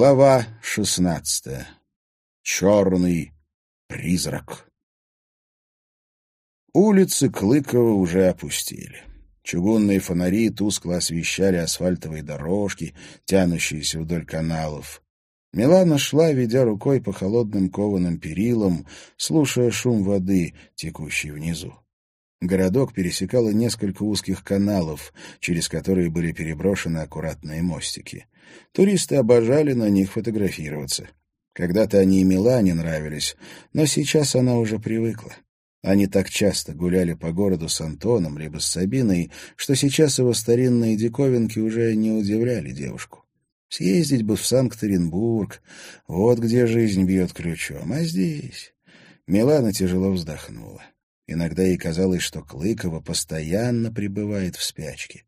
Глава шестнадцатая. Черный призрак. Улицы Клыкова уже опустили. Чугунные фонари тускло освещали асфальтовые дорожки, тянущиеся вдоль каналов. Милана шла, ведя рукой по холодным кованым перилам, слушая шум воды, текущей внизу. Городок пересекало несколько узких каналов, через которые были переброшены аккуратные мостики. Туристы обожали на них фотографироваться. Когда-то они и Милане нравились, но сейчас она уже привыкла. Они так часто гуляли по городу с Антоном либо с Сабиной, что сейчас его старинные диковинки уже не удивляли девушку. Съездить бы в Санкт-Петербург, вот где жизнь бьет ключом, а здесь... Милана тяжело вздохнула. Иногда ей казалось, что Клыкова постоянно пребывает в спячке.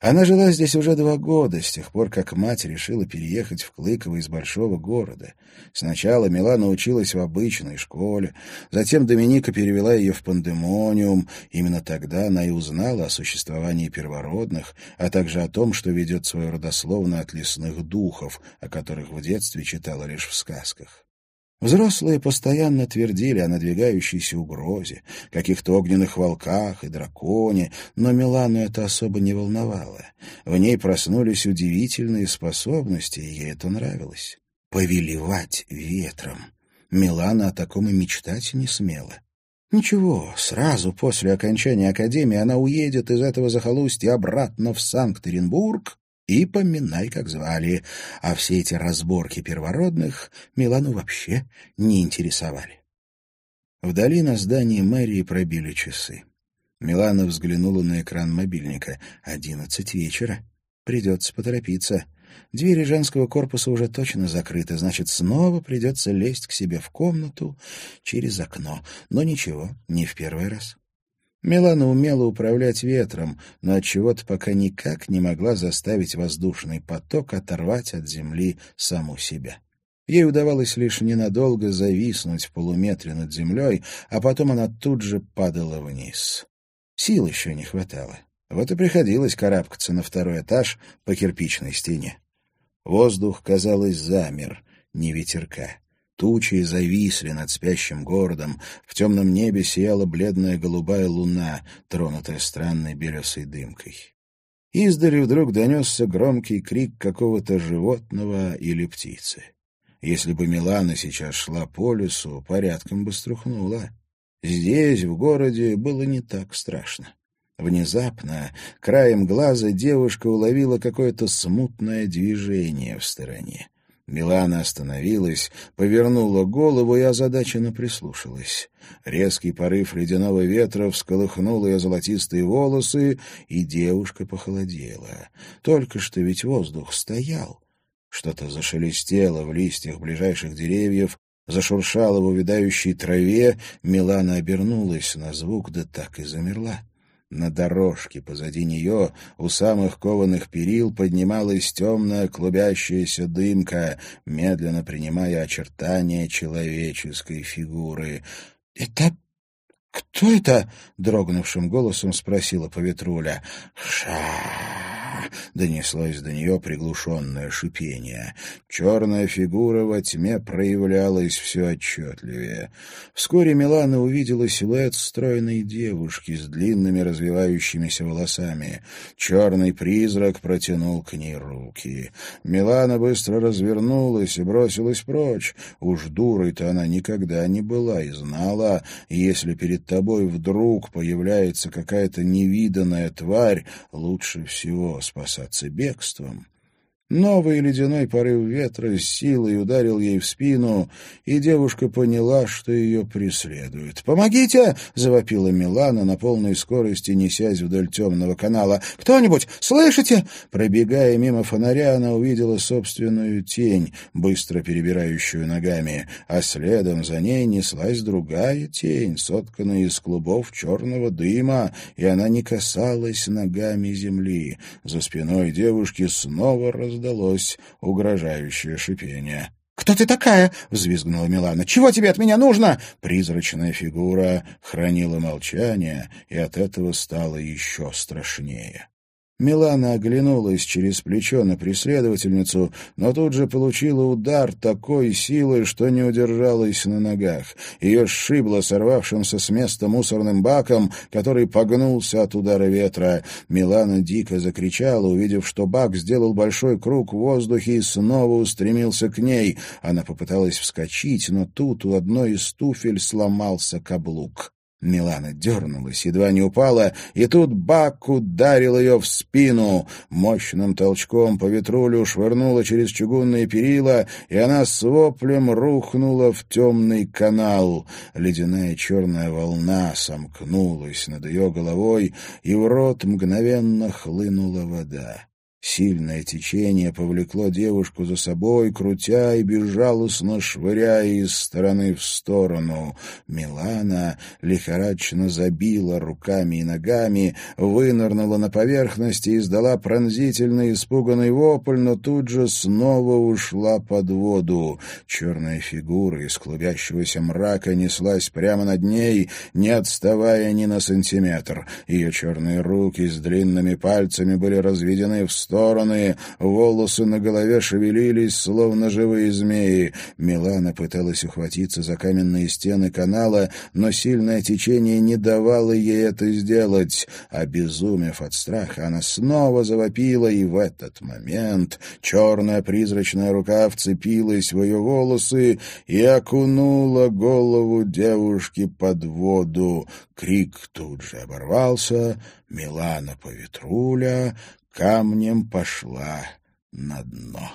Она жила здесь уже два года, с тех пор, как мать решила переехать в Клыково из большого города. Сначала Милана училась в обычной школе, затем Доминика перевела ее в пандемониум. Именно тогда она и узнала о существовании первородных, а также о том, что ведет свою родословную от лесных духов, о которых в детстве читала лишь в сказках. Взрослые постоянно твердили о надвигающейся угрозе, каких-то огненных волках и драконе, но Милану это особо не волновало. В ней проснулись удивительные способности, и ей это нравилось. Повелевать ветром. Милана о таком и мечтать не смела. Ничего, сразу после окончания академии она уедет из этого захолустья обратно в Санкт-Петербург и поминай, как звали, а все эти разборки первородных Милану вообще не интересовали. Вдали на здании мэрии пробили часы. Милана взглянула на экран мобильника. Одиннадцать вечера. Придется поторопиться. Двери женского корпуса уже точно закрыты, значит, снова придется лезть к себе в комнату через окно. Но ничего, не в первый раз. Милана умела управлять ветром, но от чего то пока никак не могла заставить воздушный поток оторвать от земли саму себя. Ей удавалось лишь ненадолго зависнуть в полуметре над землей, а потом она тут же падала вниз. Сил еще не хватало. Вот и приходилось карабкаться на второй этаж по кирпичной стене. Воздух, казалось, замер, не ветерка. Тучи зависли над спящим городом. В темном небе сияла бледная голубая луна, тронутая странной белесой дымкой. Издали вдруг донесся громкий крик какого-то животного или птицы. Если бы Милана сейчас шла по лесу, порядком бы струхнула. Здесь, в городе, было не так страшно. Внезапно, краем глаза, девушка уловила какое-то смутное движение в стороне. Милана остановилась, повернула голову и озадаченно прислушалась. Резкий порыв ледяного ветра всколыхнул ее золотистые волосы, и девушка похолодела. Только что ведь воздух стоял. Что-то зашелестело в листьях ближайших деревьев, зашуршало в увядающей траве. Милана обернулась на звук, да так и замерла. На дорожке позади нее, у самых кованых перил, поднималась темная клубящаяся дымка, медленно принимая очертания человеческой фигуры. — Это... кто это? — дрогнувшим голосом спросила Поветруля. — Ша! — донеслось до нее приглушенное шипение. Черная фигура во тьме проявлялась все отчетливее. Вскоре Милана увидела силуэт стройной девушки с длинными развивающимися волосами. Черный призрак протянул к ней руки. Милана быстро развернулась и бросилась прочь. Уж дурой-то она никогда не была и знала, если перед тобой вдруг появляется какая-то невиданная тварь, лучше всего спасаться бегством. Новый ледяной порыв ветра с силой ударил ей в спину, и девушка поняла, что ее преследуют. «Помогите!» — завопила Милана на полной скорости, несясь вдоль темного канала. «Кто-нибудь, слышите?» Пробегая мимо фонаря, она увидела собственную тень, быстро перебирающую ногами, а следом за ней неслась другая тень, сотканная из клубов черного дыма, и она не касалась ногами земли. За спиной девушки снова раздалось раздалось угрожающее шипение. «Кто ты такая?» — взвизгнула Милана. «Чего тебе от меня нужно?» Призрачная фигура хранила молчание, и от этого стало еще страшнее. Милана оглянулась через плечо на преследовательницу, но тут же получила удар такой силой, что не удержалась на ногах. Ее сшибло сорвавшимся с места мусорным баком, который погнулся от удара ветра. Милана дико закричала, увидев, что бак сделал большой круг в воздухе и снова устремился к ней. Она попыталась вскочить, но тут у одной из туфель сломался каблук. Милана дернулась, едва не упала, и тут Бак ударил ее в спину. Мощным толчком по ветрулю швырнула через чугунные перила, и она с воплем рухнула в темный канал. Ледяная черная волна сомкнулась над ее головой, и в рот мгновенно хлынула вода. Сильное течение повлекло девушку за собой, крутя и безжалостно швыряя из стороны в сторону. Милана лихорадочно забила руками и ногами, вынырнула на поверхность и издала пронзительный испуганный вопль, но тут же снова ушла под воду. Черная фигура из клубящегося мрака неслась прямо над ней, не отставая ни на сантиметр. Ее черные руки с длинными пальцами были разведены в сторону, стороны, волосы на голове шевелились, словно живые змеи. Милана пыталась ухватиться за каменные стены канала, но сильное течение не давало ей это сделать. Обезумев от страха, она снова завопила, и в этот момент черная призрачная рука вцепилась в ее волосы и окунула голову девушки под воду. Крик тут же оборвался, Милана Поветруля камнем пошла на дно.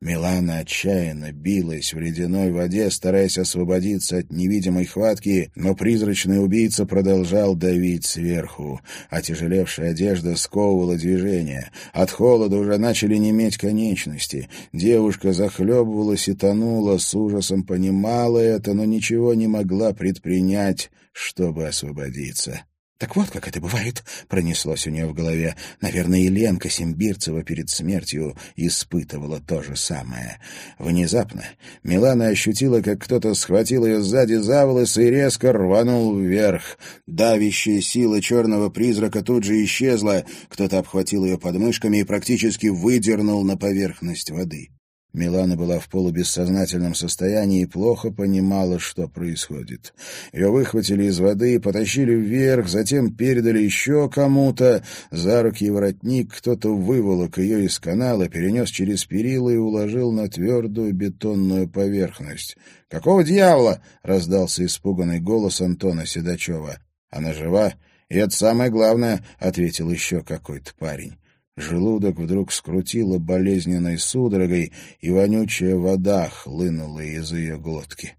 Милана отчаянно билась в ледяной воде, стараясь освободиться от невидимой хватки, но призрачный убийца продолжал давить сверху. Отяжелевшая одежда сковывала движение. От холода уже начали неметь конечности. Девушка захлебывалась и тонула, с ужасом понимала это, но ничего не могла предпринять, чтобы освободиться. «Так вот, как это бывает», — пронеслось у нее в голове. Наверное, и Ленка Симбирцева перед смертью испытывала то же самое. Внезапно Милана ощутила, как кто-то схватил ее сзади за волосы и резко рванул вверх. Давящая сила черного призрака тут же исчезла. Кто-то обхватил ее подмышками и практически выдернул на поверхность воды. Милана была в полубессознательном состоянии и плохо понимала, что происходит. Ее выхватили из воды потащили вверх, затем передали еще кому-то. За руки и воротник кто-то выволок ее из канала, перенес через перила и уложил на твердую бетонную поверхность. «Какого дьявола?» — раздался испуганный голос Антона Седачева. «Она жива?» «И это самое главное», — ответил еще какой-то парень. Желудок вдруг скрутило болезненной судорогой, и вонючая вода хлынула из ее глотки.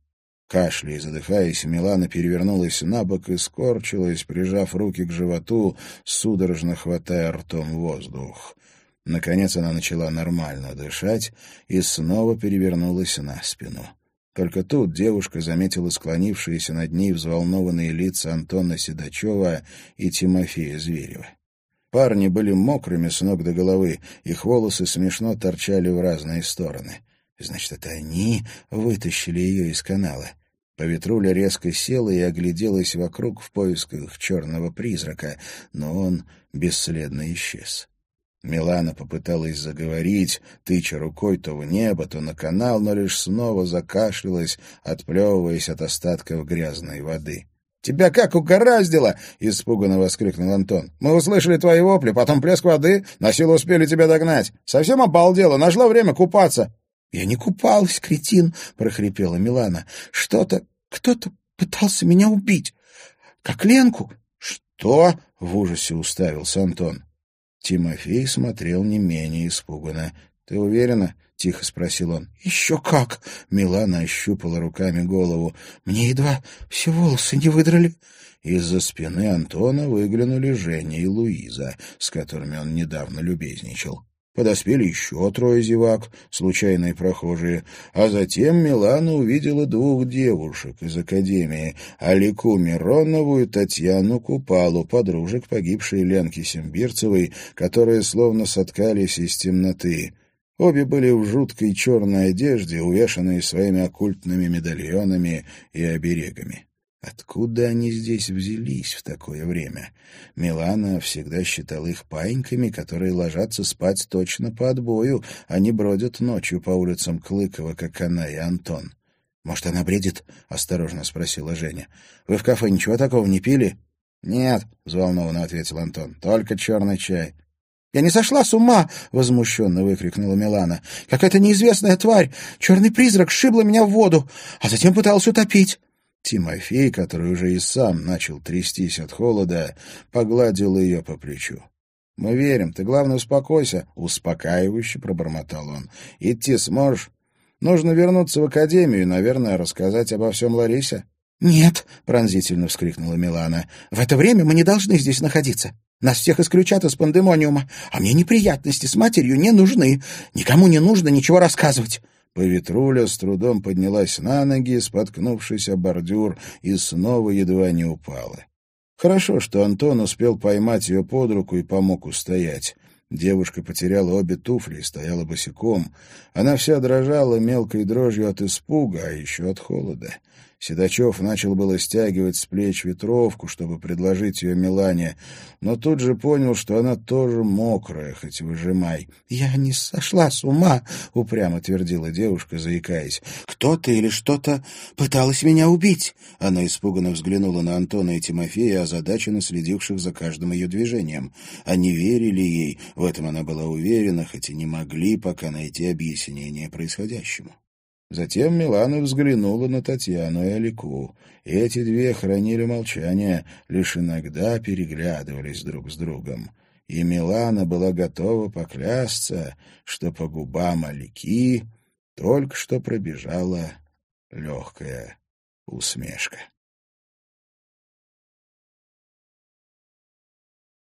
Кашляя и задыхаясь, Милана перевернулась на бок и скорчилась, прижав руки к животу, судорожно хватая ртом воздух. Наконец она начала нормально дышать и снова перевернулась на спину. Только тут девушка заметила склонившиеся над ней взволнованные лица Антона Седачева и Тимофея Зверева. Парни были мокрыми с ног до головы, их волосы смешно торчали в разные стороны. Значит, это они вытащили ее из канала. Поветруля резко села и огляделась вокруг в поисках черного призрака, но он бесследно исчез. Милана попыталась заговорить, тыча рукой то в небо, то на канал, но лишь снова закашлялась, отплевываясь от остатков грязной воды. «Тебя как угораздило!» — испуганно воскликнул Антон. «Мы услышали твои вопли, потом плеск воды, на силу успели тебя догнать. Совсем обалдела, нашла время купаться». «Я не купалась, кретин!» — прохрипела Милана. «Что-то, кто-то пытался меня убить. Как Ленку». «Что?» — в ужасе уставился Антон. Тимофей смотрел не менее испуганно. «Ты уверена?» — тихо спросил он. «Еще как!» — Милана ощупала руками голову. «Мне едва все волосы не выдрали». Из-за спины Антона выглянули Женя и Луиза, с которыми он недавно любезничал. Подоспели еще трое зевак, случайные прохожие, а затем Милана увидела двух девушек из академии, Алику Миронову и Татьяну Купалу, подружек погибшей Ленки Симбирцевой, которые словно соткались из темноты. Обе были в жуткой черной одежде, увешанной своими оккультными медальонами и оберегами. Откуда они здесь взялись в такое время? Милана всегда считала их паиньками, которые ложатся спать точно по отбою, а не бродят ночью по улицам Клыкова, как она и Антон. «Может, она бредит?» — осторожно спросила Женя. «Вы в кафе ничего такого не пили?» «Нет», — взволнованно ответил Антон, — «только черный чай». «Я не сошла с ума!» — возмущенно выкрикнула Милана. «Какая-то неизвестная тварь, черный призрак, сшибла меня в воду, а затем пыталась утопить». Тимофей, который уже и сам начал трястись от холода, погладил ее по плечу. «Мы верим. Ты, главное, успокойся». «Успокаивающе», — пробормотал он. «Идти сможешь? Нужно вернуться в академию и, наверное, рассказать обо всем Ларисе». «Нет», — пронзительно вскрикнула Милана. «В это время мы не должны здесь находиться. Нас всех исключат из пандемониума, а мне неприятности с матерью не нужны. Никому не нужно ничего рассказывать». Поветруля с трудом поднялась на ноги, споткнувшись о бордюр, и снова едва не упала. Хорошо, что Антон успел поймать ее под руку и помог устоять. Девушка потеряла обе туфли и стояла босиком. Она вся дрожала мелкой дрожью от испуга, а еще от холода. Седачев начал было стягивать с плеч ветровку, чтобы предложить ее Милане, но тут же понял, что она тоже мокрая, хоть выжимай. — Я не сошла с ума, — упрямо твердила девушка, заикаясь. — Кто-то или что-то пыталось меня убить. Она испуганно взглянула на Антона и Тимофея, озадаченно следивших за каждым ее движением. Они верили ей, в этом она была уверена, хоть и не могли пока найти объяснение происходящему. Затем Милана взглянула на Татьяну и Алику. Эти две хранили молчание, лишь иногда переглядывались друг с другом. И Милана была готова поклясться, что по губам Алики только что пробежала легкая усмешка.